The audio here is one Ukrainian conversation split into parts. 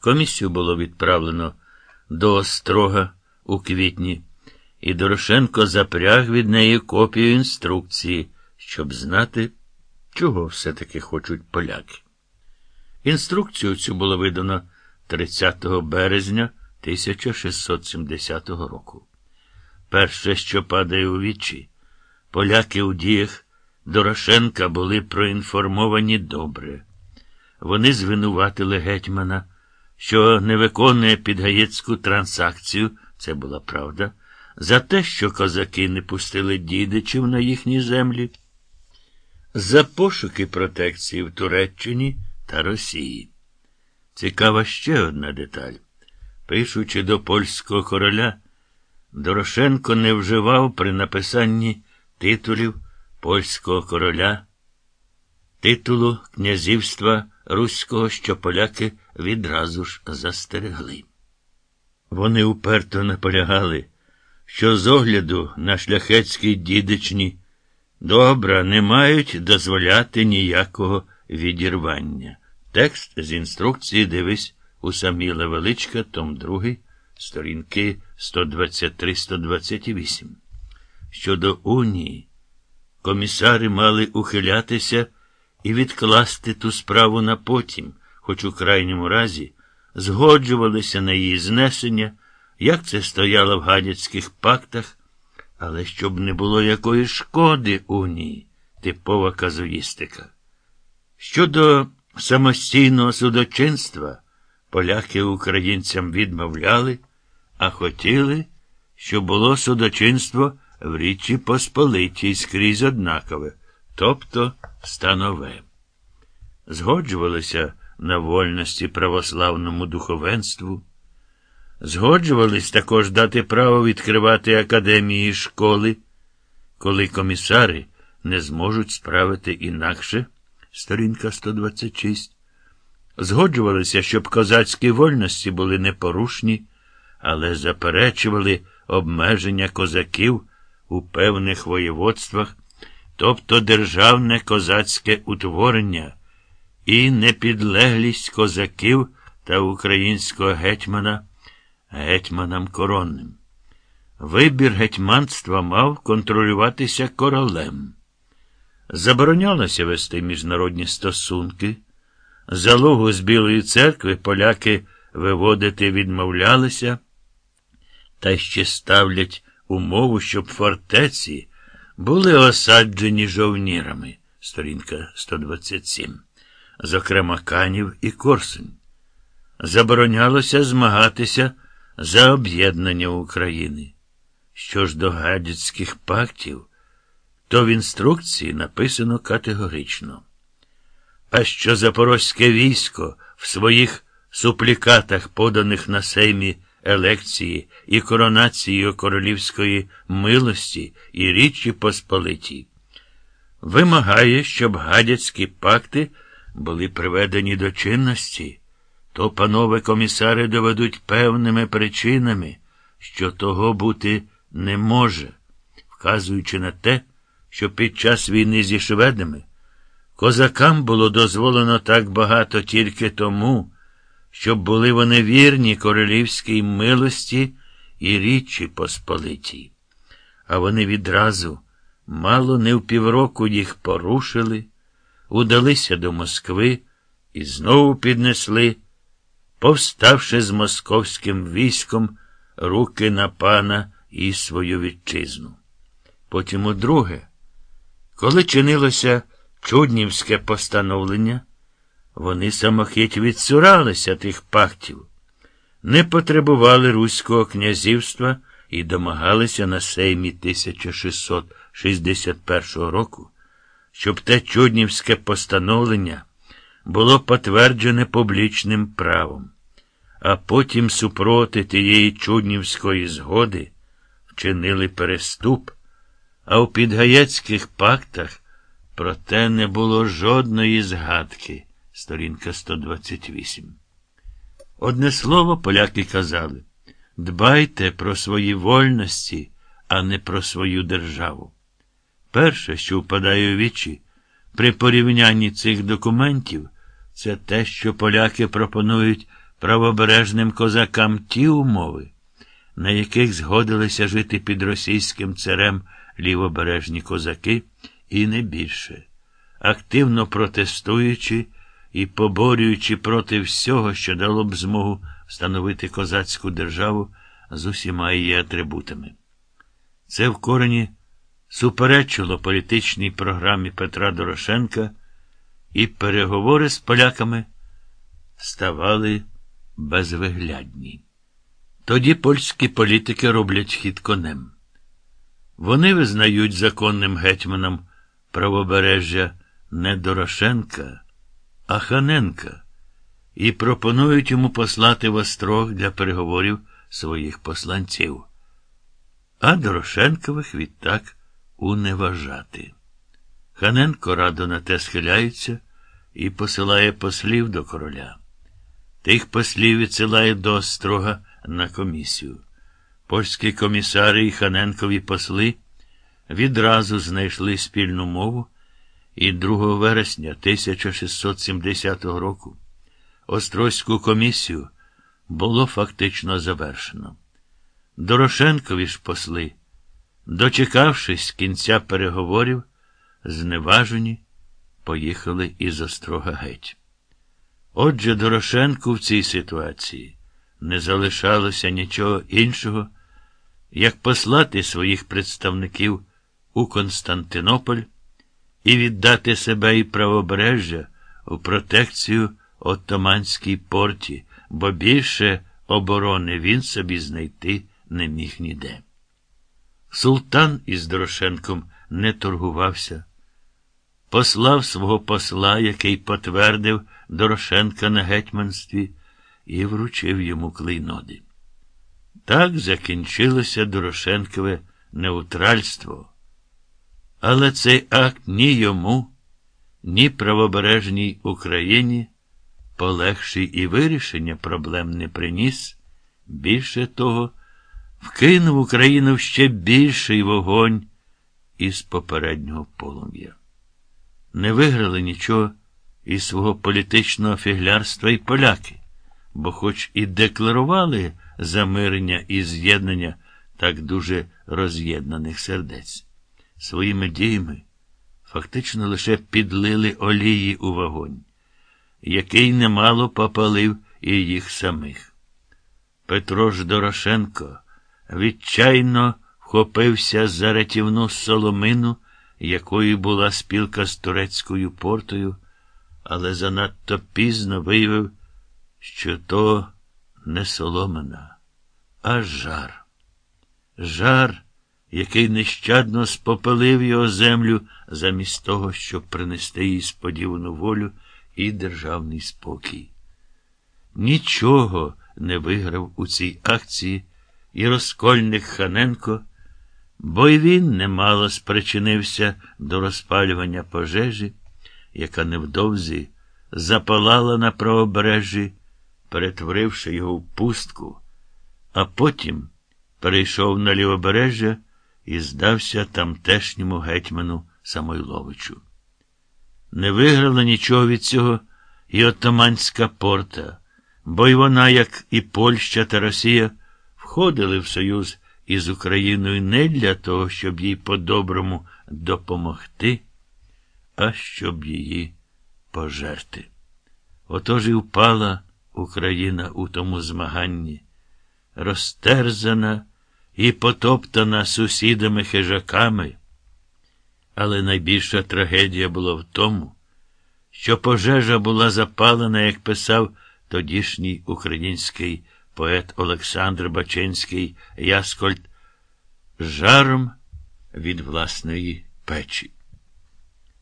Комісію було відправлено до Острога у квітні, і Дорошенко запряг від неї копію інструкції, щоб знати, чого все-таки хочуть поляки. Інструкцію цю було видано 30 березня 1670 року. Перше, що падає у вічі, поляки у діях Дорошенка були проінформовані добре. Вони звинуватили гетьмана, що не виконує підгаєцьку транзакцію, це була правда, за те, що козаки не пустили дідичів на їхні землі, за пошуки протекції в Туреччині та Росії. Цікава ще одна деталь. Пишучи до польського короля, Дорошенко не вживав при написанні титулів польського короля, титулу князівства Руського, що поляки відразу ж застерегли. Вони уперто наполягали, що з огляду на шляхетські дідичні добра не мають дозволяти ніякого відірвання. Текст з інструкції дивись у Саміла Величка, том 2, сторінки 123-128. Щодо унії, комісари мали ухилятися і відкласти ту справу на потім, хоч у крайньому разі згоджувалися на її знесення, як це стояло в гадяцьких пактах, але щоб не було якої шкоди унії, типова казуїстика. Щодо самостійного судочинства, поляки українцям відмовляли, а хотіли, щоб було судочинство в Річі Посполитій скрізь однакове, тобто станове. Згоджувалися на вольності православному духовенству, згоджувались також дати право відкривати академії і школи, коли комісари не зможуть справити інакше, сторінка 126, згоджувалися, щоб козацькі вольності були непорушні, але заперечували обмеження козаків у певних воєводствах, тобто державне козацьке утворення і непідлеглість козаків та українського гетьмана гетьманам коронним. Вибір гетьманства мав контролюватися королем. Заборонялося вести міжнародні стосунки. Залогу з Білої церкви поляки виводити відмовлялися, та ще ставлять умову, щоб фортеці були осаджені жовнірами, сторінка 127, зокрема Канів і Корсунь. Заборонялося змагатися за об'єднання України. Що ж до гадяцьких пактів, то в інструкції написано категорично. А що запорозьке військо в своїх суплікатах, поданих на сеймі елекції і коронації королівської милості і Річі Посполиті, вимагає, щоб гадяцькі пакти були приведені до чинності, то панове комісари доведуть певними причинами, що того бути не може, вказуючи на те, що під час війни зі шведами козакам було дозволено так багато тільки тому, щоб були вони вірні королівській милості і річі Посполитій. А вони відразу, мало не в півроку їх порушили, удалися до Москви і знову піднесли, повставши з московським військом руки на пана і свою вітчизну. Потім удруге, коли чинилося чуднівське постановлення, вони самохить відсуралися тих пактів, не потребували Руського князівства і домагалися на сеймі 1661 року, щоб те чуднівське постановлення було потверджене публічним правом, а потім супроти тієї чуднівської згоди вчинили переступ, а у підгаєцьких пактах про те не було жодної згадки сторінка 128. Одне слово, поляки казали дбайте про свої вольності, а не про свою державу. Перше, що впадає у вічі, при порівнянні цих документів, це те, що поляки пропонують правобережним козакам ті умови, на яких згодилися жити під російським царем лівобережні козаки, і не більше, активно протестуючи і поборюючи проти всього, що дало б змогу встановити козацьку державу з усіма її атрибутами. Це в корені суперечило політичній програмі Петра Дорошенка, і переговори з поляками ставали безвиглядні. Тоді польські політики роблять хід конем. Вони визнають законним гетьманом правобережжя не Дорошенка, а Ханенка і пропонують йому послати в острог для переговорів своїх посланців. А Дорошенкових відтак уневажати. Ханенко радо на те схиляється і посилає послів до короля. Тих послів відсилає до острога на комісію. Польські комісари і Ханенкові посли відразу знайшли спільну мову, і 2 вересня 1670 року Острозьку комісію було фактично завершено. Дорошенкові ж посли, дочекавшись кінця переговорів, зневажені, поїхали із острога геть. Отже, Дорошенку в цій ситуації не залишалося нічого іншого, як послати своїх представників у Константинополь і віддати себе і правобережжя у протекцію Отоманській порті, бо більше оборони він собі знайти не міг ніде. Султан із Дорошенком не торгувався, послав свого посла, який потвердив Дорошенка на гетьманстві, і вручив йому клейноди. Так закінчилося Дорошенкове неутральство. Але цей акт ні йому, ні правобережній Україні полегший і вирішення проблем не приніс. Більше того, вкинув Україну в ще більший вогонь із попереднього полум'я. Не виграли нічого із свого політичного фіглярства і поляки, бо хоч і декларували замирення і з'єднання так дуже роз'єднаних сердець, своїми діями фактично лише підлили олії у вогонь, який немало попалив і їх самих. Петро ж Дорошенко відчайно вхопився за рятівну соломину, якою була спілка з турецькою портою, але занадто пізно виявив, що то не соломина, а жар. Жар, який нещадно спопелив його землю замість того, щоб принести їй сподівану волю і державний спокій. Нічого не виграв у цій акції і розкольник Ханенко, бо й він немало спричинився до розпалювання пожежі, яка невдовзі запалала на правобережжі, перетворивши його в пустку, а потім перейшов на лівобережжя і здався тамтешньому гетьману Самойловичу. Не виграла нічого від цього і отаманська порта, бо й вона, як і Польща та Росія, входили в союз із Україною не для того, щоб їй по-доброму допомогти, а щоб її пожерти. Отож і впала Україна у тому змаганні, розтерзана і потоптана сусідами хижаками. Але найбільша трагедія була в тому, що пожежа була запалена, як писав тодішній український поет Олександр Бачинський Яскольд, жаром від власної печі.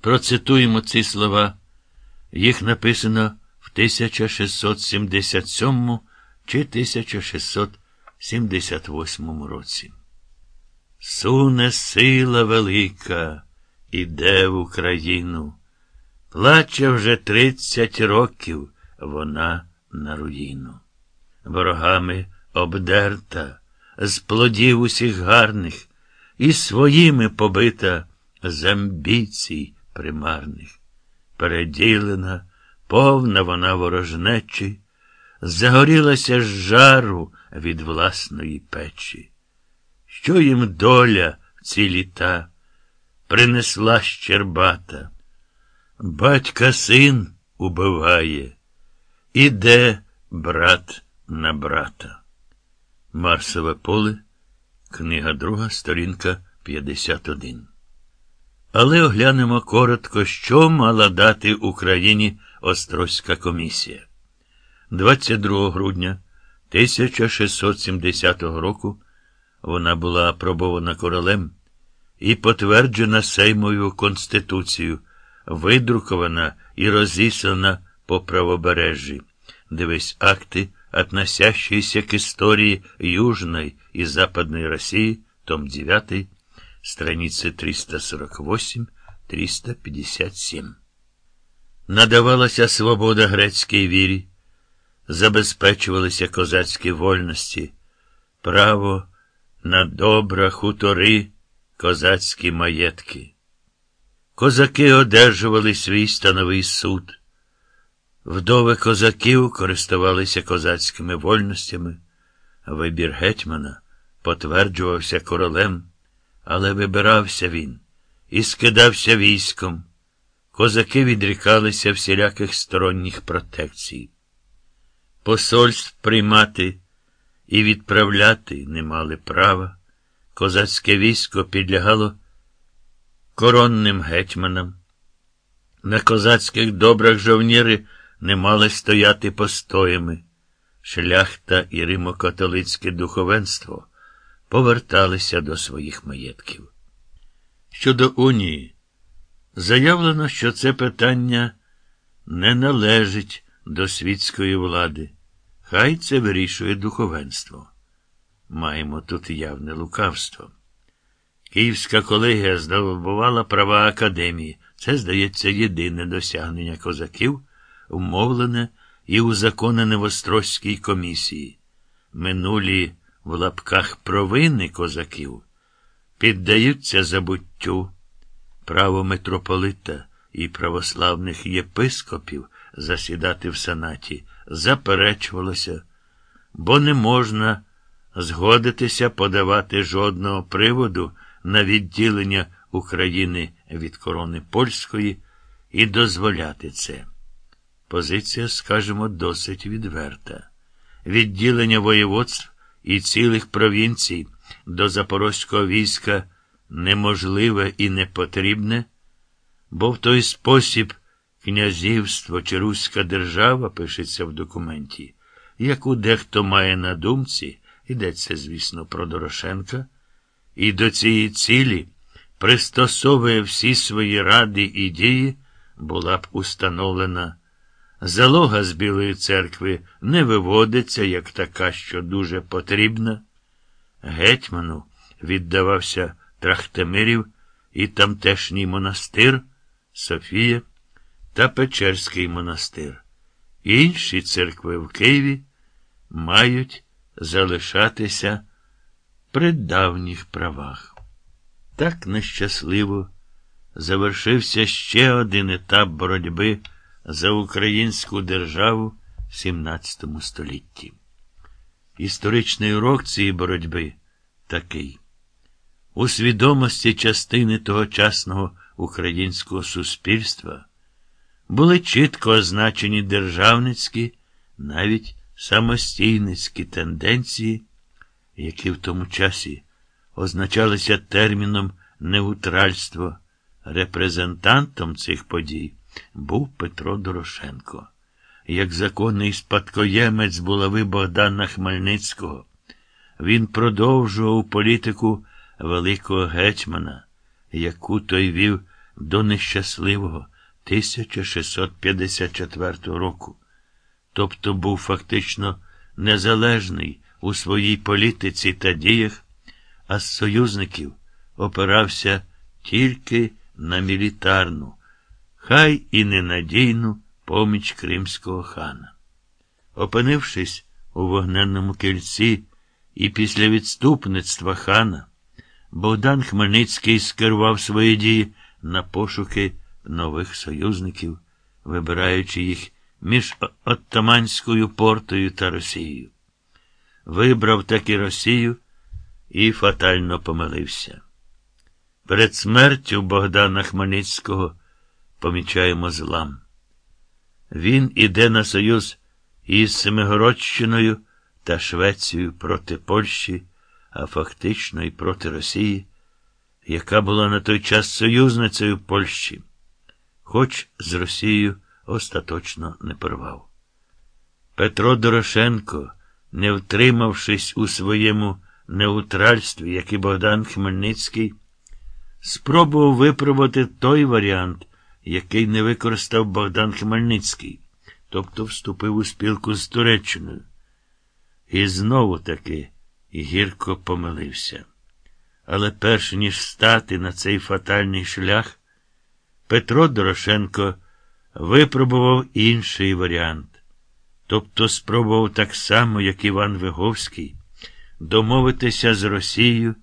Процитуємо ці слова. Їх написано в 1677 чи 1678 році. Суне сила велика іде в Україну. Плаче вже тридцять років вона на руїну. Ворогами обдерта, з плодів усіх гарних, і своїми побита з амбіцій примарних. Переділена, повна вона ворожнечі, загорілася з жару від власної печі. Що їм доля в ці літа принесла щербата? Батька син убиває, іде брат на брата. Марсове поле, книга друга, сторінка 51. Але оглянемо коротко, що мала дати Україні Острозька комісія. 22 грудня 1670 року вона була апробована королем і потверджена Сеймовою Конституцією, видрукована і розіслана по правобережжі. Дивись акти, относящиеся к истории Южной и Западной России, том 9, страницы 348-357. Надавалася свобода грецькій вірі, забезпечувалися козацькі вольності, право на добра хутори, козацькі маєтки. Козаки одержували свій становий суд. Вдови козаків користувалися козацькими вольностями, вибір гетьмана потверджувався королем, але вибирався він і скидався військом. Козаки відрікалися всіляких сторонніх протекцій. Посольств приймати і відправляти не мали права. Козацьке військо підлягало коронним гетьманам. На козацьких добрах жовніри не мали стояти постоями. Шляхта і римокатолицьке духовенство поверталися до своїх маєтків. Щодо унії, заявлено, що це питання не належить до світської влади. Хай це вирішує духовенство. Маємо тут явне лукавство. Київська колегія здобувала права академії. Це, здається, єдине досягнення козаків, умовлене і узаконене в Острозькій комісії. Минулі в лапках провини козаків піддаються забуттю. Право митрополита і православних єпископів засідати в сенаті заперечувалося, бо не можна згодитися подавати жодного приводу на відділення України від корони польської і дозволяти це. Позиція, скажімо, досить відверта. Відділення воєводств і цілих провінцій до запорозького війська неможливе і непотрібне, бо в той спосіб князівство чи Руська держава пишеться в документі, яку дехто має на думці, йдеться, звісно, про Дорошенка, і до цієї цілі пристосовує всі свої ради і дії, була б установлена. Залога з Білої церкви не виводиться як така, що дуже потрібна. Гетьману віддавався Трахтемирів і тамтешній монастир Софія та Печерський монастир. Інші церкви в Києві мають залишатися при давніх правах. Так нещасливо завершився ще один етап боротьби за українську державу в XVII столітті. Історичний урок цієї боротьби такий. У свідомості частини тогочасного українського суспільства були чітко означені державницькі, навіть самостійницькі тенденції, які в тому часі означалися терміном неутральство. Репрезентантом цих подій був Петро Дорошенко. Як законний спадкоємець булави Богдана Хмельницького, він продовжував політику великого гетьмана, яку той вів до нещасливого 1654 року, тобто був фактично незалежний у своїй політиці та діях, а з союзників опирався тільки на мілітарну, хай і ненадійну поміч кримського хана. Опинившись у вогненному кільці і після відступництва хана, Богдан Хмельницький скерував свої дії на пошуки нових союзників, вибираючи їх між Оттаманською портою та Росією. Вибрав таки Росію і фатально помилився. Перед смертю Богдана Хмельницького помічаємо злам. Він іде на союз із Семигородщиною та Швецією проти Польщі, а фактично і проти Росії, яка була на той час союзницею Польщі, хоч з Росією остаточно не порвав. Петро Дорошенко, не втримавшись у своєму неутральстві, як і Богдан Хмельницький, спробував випробувати той варіант, який не використав Богдан Хмельницький, тобто вступив у спілку з Туреччиною. І знову таки гірко помилився. Але перш ніж стати на цей фатальний шлях, Петро Дорошенко випробував інший варіант, тобто спробував так само, як Іван Виговський, домовитися з Росією